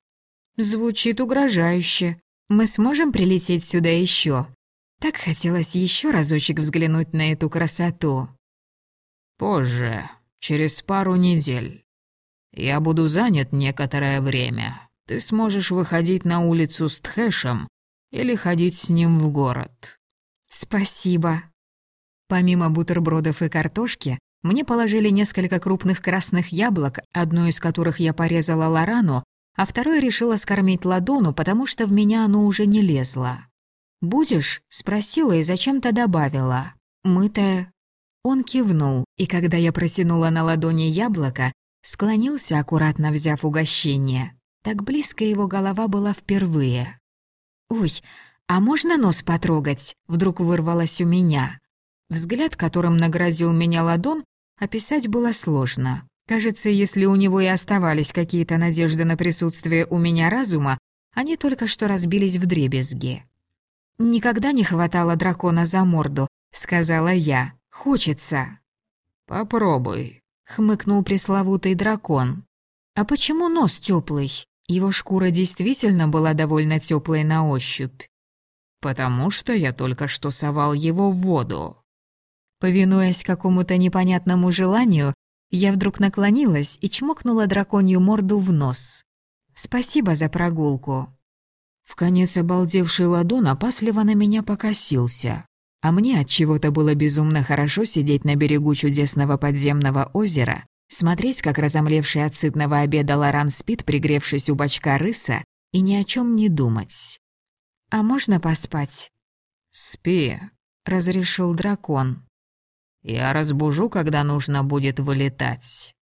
Звучит угрожающе. Мы сможем прилететь сюда еще. Так хотелось еще разочек взглянуть на эту красоту. Позже, через пару недель. Я буду занят некоторое время. Ты сможешь выходить на улицу с Тхэшем или ходить с ним в город. Спасибо. Помимо бутербродов и картошки, мне положили несколько крупных красных яблок, одно из которых я порезала Лорану, а второе решила скормить Ладону, потому что в меня оно уже не лезло. «Будешь?» — спросила и зачем-то добавила. «Мытая». Он кивнул, и когда я просянула на ладони яблоко, склонился, аккуратно взяв угощение. Так близко его голова была впервые. «Ой, а можно нос потрогать?» — вдруг вырвалось у меня. Взгляд, которым наградил меня ладон, описать было сложно. Кажется, если у него и оставались какие-то надежды на присутствие у меня разума, они только что разбились в дребезги. «Никогда не хватало дракона за морду», — сказала я. «Хочется». «Попробуй», — хмыкнул пресловутый дракон. «А почему нос теплый? Его шкура действительно была довольно теплой на ощупь. «Потому что я только что совал его в воду». Повинуясь какому-то непонятному желанию, я вдруг наклонилась и чмокнула драконью морду в нос. «Спасибо за прогулку». В конец обалдевший ладон опасливо на меня покосился. А мне от чего то было безумно хорошо сидеть на берегу чудесного подземного озера, смотреть, как разомлевший от сытного обеда Лоран спит, пригревшись у бочка рыса, и ни о чем не думать. «А можно поспать?» «Спи», — разрешил дракон. Я разбужу, когда нужно будет вылетать.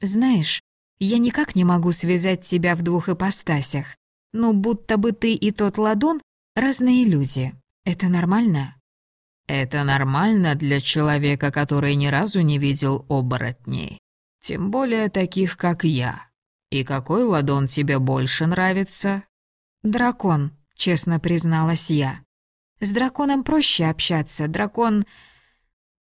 Знаешь, я никак не могу связать тебя в двух ипостасях. Ну, будто бы ты и тот ладон — разные люди. Это нормально? Это нормально для человека, который ни разу не видел оборотней. Тем более таких, как я. И какой ладон тебе больше нравится? Дракон, честно призналась я. С драконом проще общаться. Дракон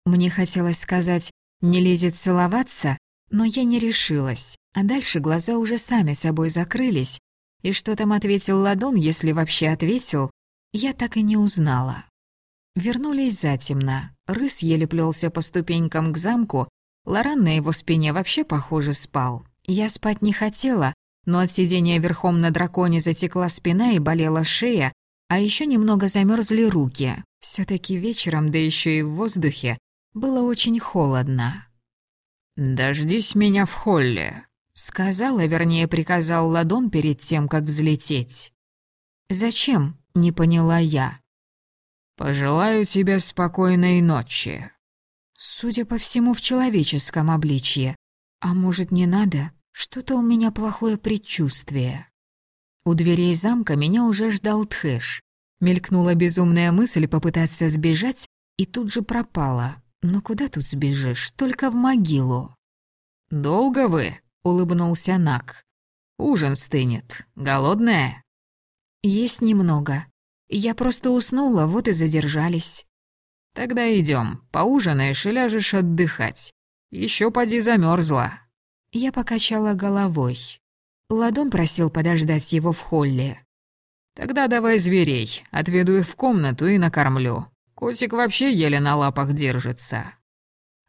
мне хотелось сказать «не лезет целоваться», но я не решилась, а дальше глаза уже сами собой закрылись, и что там ответил Ладон, если вообще ответил, я так и не узнала. Вернулись затемно, рыс еле плелся по ступенькам к замку, Лоран на его спине вообще, похоже, спал. Я спать не хотела, но от сидения верхом на драконе затекла спина и болела шея, а еще немного замерзли руки. все таки вечером, да еще и в воздухе, было очень холодно. «Дождись меня в холле», — сказал, а вернее приказал Ладон перед тем, как взлететь. «Зачем?» — не поняла я. «Пожелаю тебе спокойной ночи». Судя по всему, в человеческом обличье. А может, не надо? Что-то у меня плохое предчувствие. У дверей замка меня уже ждал Тхэш. Мелькнула безумная мысль попытаться сбежать и тут же пропала. «Ну куда тут сбежишь? Только в могилу». «Долго вы?» — улыбнулся Нак. «Ужин стынет. Голодная?» «Есть немного. Я просто уснула, вот и задержались». «Тогда идем. Поужинаешь и ляжешь отдыхать. Еще поди замерзла. Я покачала головой. Ладон просил подождать его в холле. «Тогда давай зверей, отведу их в комнату и накормлю. Котик вообще еле на лапах держится».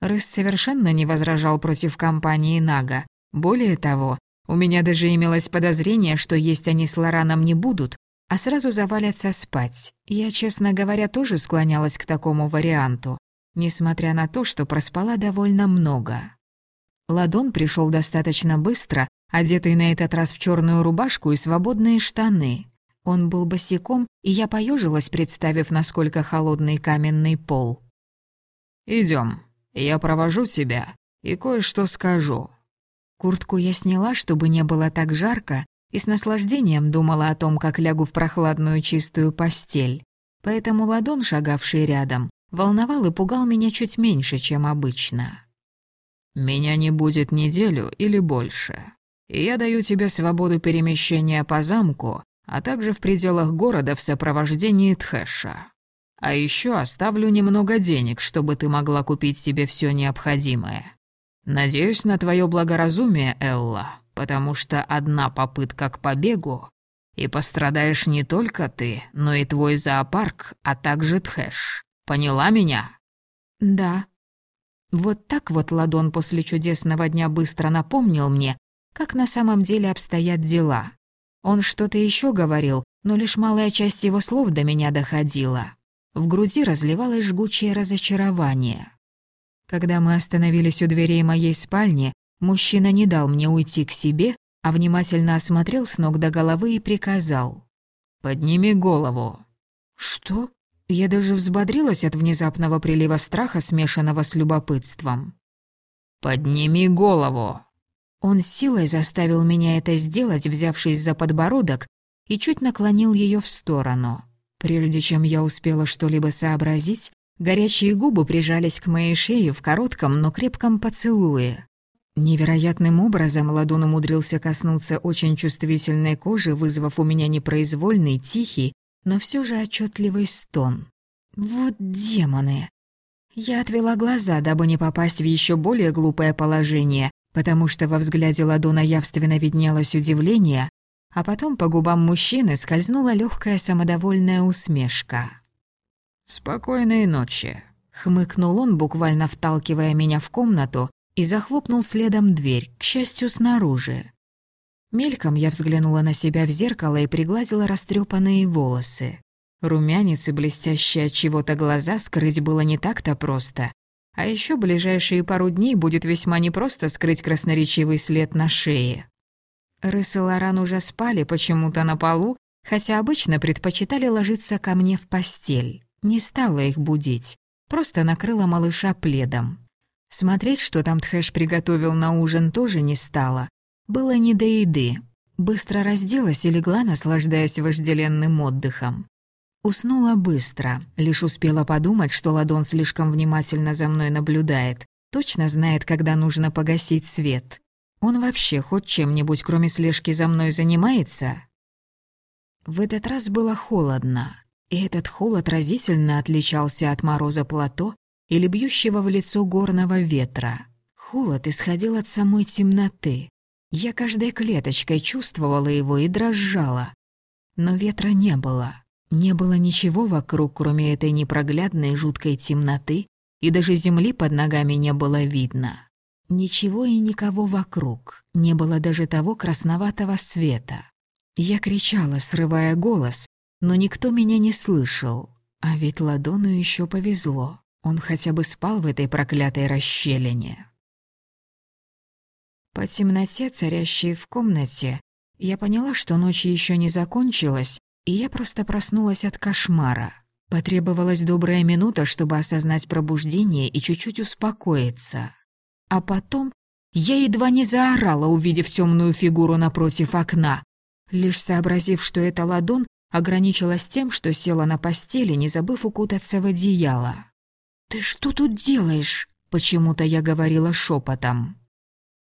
Рыс совершенно не возражал против компании Нага. Более того, у меня даже имелось подозрение, что есть они с Лораном не будут, а сразу завалятся спать. Я, честно говоря, тоже склонялась к такому варианту, несмотря на то, что проспала довольно много. Ладон пришел достаточно быстро, одетый на этот раз в черную рубашку и свободные штаны. Он был босиком, и я поежилась, представив, насколько холодный каменный пол. Идем, я провожу тебя и кое-что скажу». Куртку я сняла, чтобы не было так жарко, и с наслаждением думала о том, как лягу в прохладную чистую постель. Поэтому ладон, шагавший рядом, волновал и пугал меня чуть меньше, чем обычно. «Меня не будет неделю или больше, и я даю тебе свободу перемещения по замку, а также в пределах города в сопровождении Тхэша. А еще оставлю немного денег, чтобы ты могла купить себе все необходимое. Надеюсь на твое благоразумие, Элла, потому что одна попытка к побегу, и пострадаешь не только ты, но и твой зоопарк, а также Тхэш. Поняла меня?» «Да». Вот так вот Ладон после чудесного дня быстро напомнил мне, как на самом деле обстоят дела. Он что-то еще говорил, но лишь малая часть его слов до меня доходила. В груди разливалось жгучее разочарование. Когда мы остановились у дверей моей спальни, мужчина не дал мне уйти к себе, а внимательно осмотрел с ног до головы и приказал. «Подними голову». «Что?» Я даже взбодрилась от внезапного прилива страха, смешанного с любопытством. «Подними голову». Он силой заставил меня это сделать, взявшись за подбородок, и чуть наклонил ее в сторону. Прежде чем я успела что-либо сообразить, горячие губы прижались к моей шее в коротком, но крепком поцелуе. Невероятным образом ладон умудрился коснуться очень чувствительной кожи, вызвав у меня непроизвольный, тихий, но все же отчетливый стон. Вот демоны! Я отвела глаза, дабы не попасть в еще более глупое положение, потому что во взгляде Ладона явственно виднелось удивление, а потом по губам мужчины скользнула легкая самодовольная усмешка. «Спокойной ночи», — хмыкнул он, буквально вталкивая меня в комнату, и захлопнул следом дверь, к счастью, снаружи. Мельком я взглянула на себя в зеркало и пригладила растрепанные волосы. Румянец и блестящие от чего-то глаза скрыть было не так-то просто. А еще ближайшие пару дней будет весьма непросто скрыть красноречивый след на шее. Рыс и Лоран уже спали почему-то на полу, хотя обычно предпочитали ложиться ко мне в постель. Не стала их будить, просто накрыла малыша пледом. Смотреть, что там Тхэш приготовил на ужин, тоже не стала. Было не до еды. Быстро разделась и легла, наслаждаясь вожделенным отдыхом. Уснула быстро, лишь успела подумать, что Ладон слишком внимательно за мной наблюдает, точно знает, когда нужно погасить свет. Он вообще хоть чем-нибудь, кроме слежки за мной, занимается? В этот раз было холодно, и этот холод разительно отличался от мороза плато или бьющего в лицо горного ветра. Холод исходил от самой темноты. Я каждой клеточкой чувствовала его и дрожала. Но ветра не было. Не было ничего вокруг, кроме этой непроглядной жуткой темноты, и даже земли под ногами не было видно. Ничего и никого вокруг, не было даже того красноватого света. Я кричала, срывая голос, но никто меня не слышал. А ведь Ладону еще повезло, он хотя бы спал в этой проклятой расщелине. По темноте, царящей в комнате, я поняла, что ночь еще не закончилась, и я просто проснулась от кошмара. Потребовалась добрая минута, чтобы осознать пробуждение и чуть-чуть успокоиться. А потом я едва не заорала, увидев темную фигуру напротив окна. Лишь сообразив, что это ладон, ограничилась тем, что села на постели, не забыв укутаться в одеяло. «Ты что тут делаешь?» — почему-то я говорила шепотом.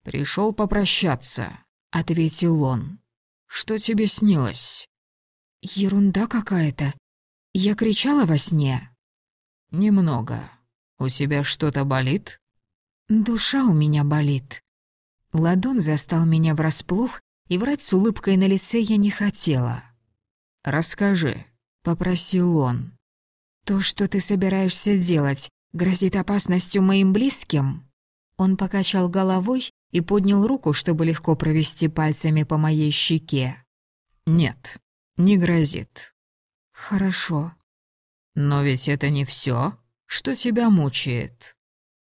Пришел попрощаться», — ответил он. «Что тебе снилось?» «Ерунда какая-то. Я кричала во сне?» «Немного. У тебя что-то болит?» Душа у меня болит. Ладон застал меня врасплох, и врать с улыбкой на лице я не хотела. «Расскажи», — попросил он. «То, что ты собираешься делать, грозит опасностью моим близким?» Он покачал головой и поднял руку, чтобы легко провести пальцами по моей щеке. «Нет, не грозит». «Хорошо». «Но ведь это не все, что тебя мучает».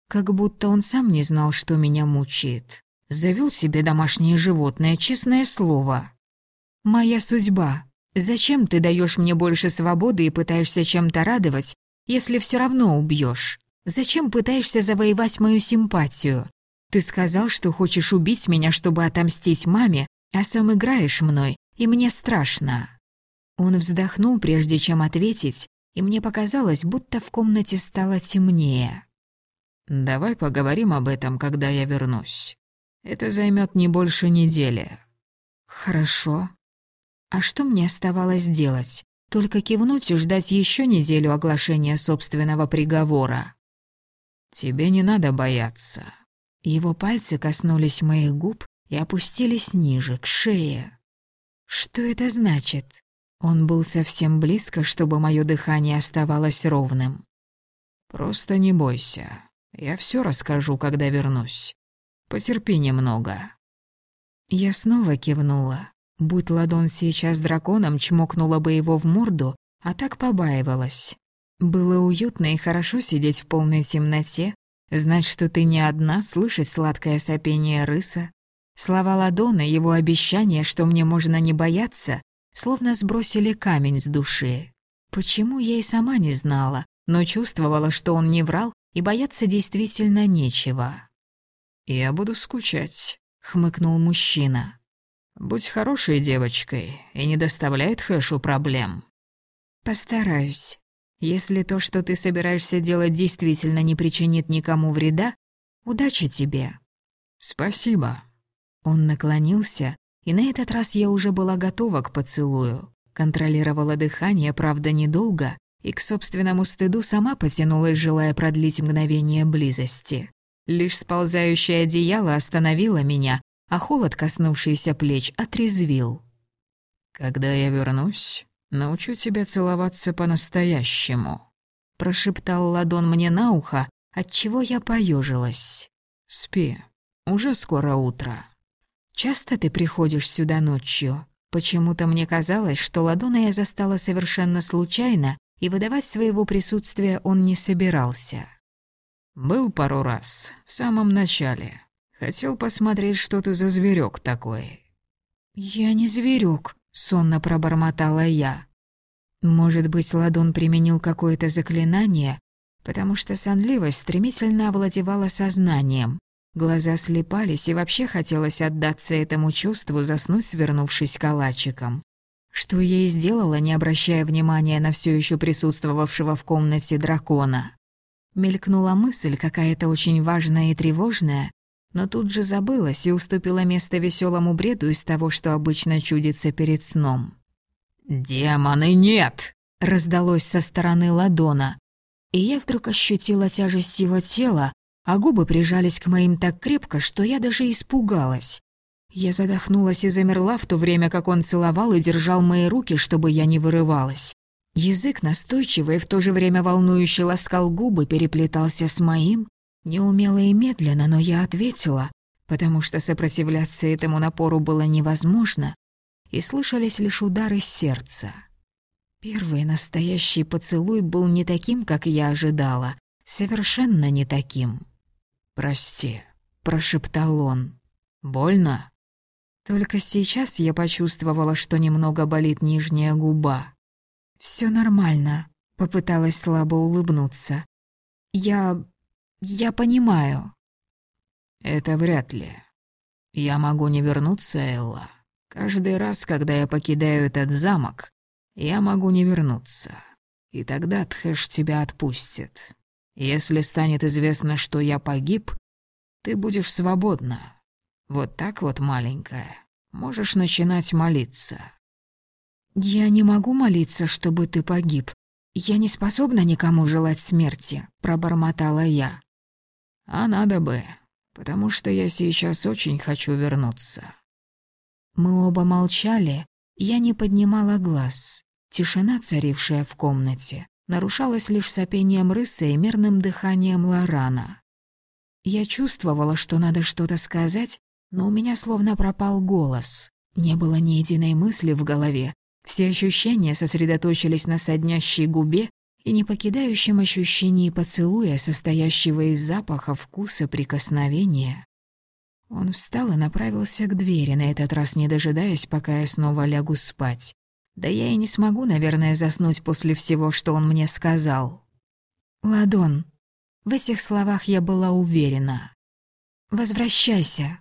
Как будто он сам не знал, что меня мучает. Завел себе домашнее животное, честное слово. Моя судьба. Зачем ты даешь мне больше свободы и пытаешься чем-то радовать, если все равно убьешь? Зачем пытаешься завоевать мою симпатию? Ты сказал, что хочешь убить меня, чтобы отомстить маме, а сам играешь мной, и мне страшно». Он вздохнул, прежде чем ответить, и мне показалось, будто в комнате стало темнее. «Давай поговорим об этом, когда я вернусь. Это займет не больше недели». «Хорошо. А что мне оставалось делать? Только кивнуть и ждать еще неделю оглашения собственного приговора?» «Тебе не надо бояться». Его пальцы коснулись моих губ и опустились ниже, к шее. «Что это значит?» Он был совсем близко, чтобы мое дыхание оставалось ровным. «Просто не бойся. Я все расскажу, когда вернусь. Потерпи немного». Я снова кивнула. Будь ладон сейчас драконом, чмокнула бы его в морду, а так побаивалась. Было уютно и хорошо сидеть в полной темноте, знать, что ты не одна, слышать сладкое сопение рыса. Слова Ладона, его обещание, что мне можно не бояться, словно сбросили камень с души. Почему, я и сама не знала, но чувствовала, что он не врал, и бояться действительно нечего. «Я буду скучать», — хмыкнул мужчина. «Будь хорошей девочкой и не доставляет Хэшу проблем». «Постараюсь. Если то, что ты собираешься делать, действительно не причинит никому вреда, удачи тебе». «Спасибо». Он наклонился, и на этот раз я уже была готова к поцелую. Контролировала дыхание, правда, недолго, и к собственному стыду сама потянулась, желая продлить мгновение близости. Лишь сползающее одеяло остановило меня, а холод, коснувшийся плеч, отрезвил. «Когда я вернусь, научу тебя целоваться по-настоящему», — прошептал ладон мне на ухо, отчего я поежилась. «Спи, уже скоро утро». «Часто ты приходишь сюда ночью?» Почему-то мне казалось, что Ладона я застала совершенно случайно, и выдавать своего присутствия он не собирался. «Был пару раз, в самом начале. Хотел посмотреть, что ты за зверек такой». «Я не зверек, сонно пробормотала я. Может быть, Ладон применил какое-то заклинание, потому что сонливость стремительно овладевала сознанием, Глаза слепались, и вообще хотелось отдаться этому чувству, заснуть, свернувшись калачиком. Что я и сделала, не обращая внимания на все еще присутствовавшего в комнате дракона. Мелькнула мысль, какая-то очень важная и тревожная, но тут же забылась и уступила место веселому бреду из того, что обычно чудится перед сном. «Демоны, нет!» — раздалось со стороны ладона. И я вдруг ощутила тяжесть его тела, а губы прижались к моим так крепко, что я даже испугалась. Я задохнулась и замерла в то время, как он целовал и держал мои руки, чтобы я не вырывалась. Язык настойчиво и в то же время волнующе ласкал губы, переплетался с моим. Неумело и медленно, но я ответила, потому что сопротивляться этому напору было невозможно, и слышались лишь удары сердца. Первый настоящий поцелуй был не таким, как я ожидала, совершенно не таким. «Прости», — прошептал он. «Больно?» Только сейчас я почувствовала, что немного болит нижняя губа. Все нормально», — попыталась слабо улыбнуться. «Я... я понимаю». «Это вряд ли. Я могу не вернуться, Элла. Каждый раз, когда я покидаю этот замок, я могу не вернуться. И тогда Тхэш тебя отпустит. Если станет известно, что я погиб, ты будешь свободна. Вот так вот, маленькая, можешь начинать молиться». «Я не могу молиться, чтобы ты погиб. Я не способна никому желать смерти», — пробормотала я. «А надо бы, потому что я сейчас очень хочу вернуться». Мы оба молчали, я не поднимала глаз. Тишина, царившая в комнате, нарушалось лишь сопением рыса и мирным дыханием Лорана. Я чувствовала, что надо что-то сказать, но у меня словно пропал голос. Не было ни единой мысли в голове. Все ощущения сосредоточились на соднящей губе и не покидающем ощущении поцелуя, состоящего из запаха, вкуса, прикосновения. Он встал и направился к двери, на этот раз не дожидаясь, пока я снова лягу спать. Да я и не смогу, наверное, заснуть после всего, что он мне сказал. Ладон, в этих словах я была уверена. Возвращайся.